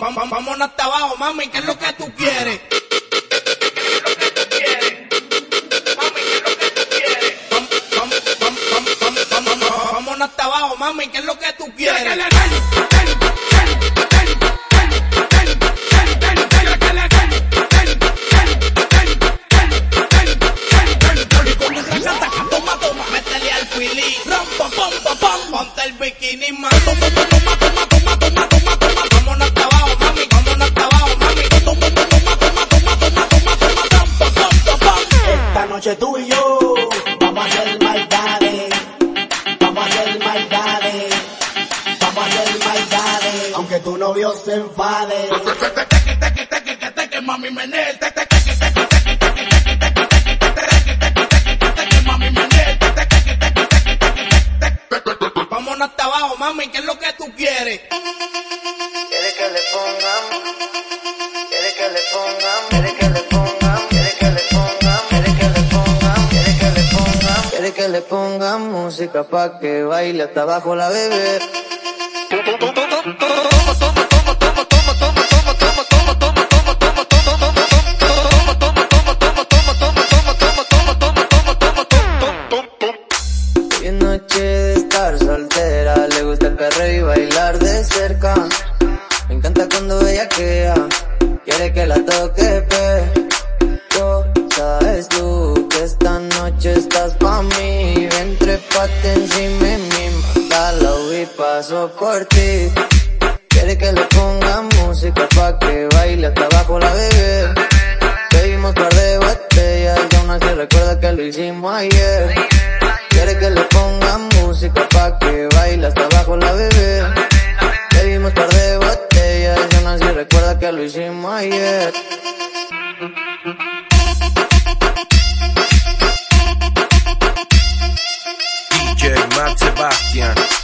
Vámonos hasta abajo, mami, ¿qué es lo que tú quieres? Hasta abajo, mami, ¿qué es lo que tú quieres? Toma, toma, métele al fili, ram, pam, pam, pam, pam, ponte el bikini, man. Y yo vamos a hacer maldades, vamos a hacer maldades, vamos a hacer maldades, aunque tu novio se enfade. Mami, menel, Vámonos hasta abajo, mami, ¿qué es lo que tú quieres? Quiere que le pongan, que le pongan música pa' que baile hasta abajo la bebé. Le gusta el perreo y bailar de cerca. Me encanta cuando ella quiere que la toque, pero sabes tú que esta noche mí. Encima de mí, mátalo y paso por ti. Quiere que le ponga música pa' que baile hasta abajo la bebé. Bebimos par de botellas y aún así recuerda que lo hicimos ayer. Quiere que le ponga música pa' que baile hasta abajo la bebé. Bebimos par de botellas y aún así recuerda que lo hicimos ayer. Sebastian.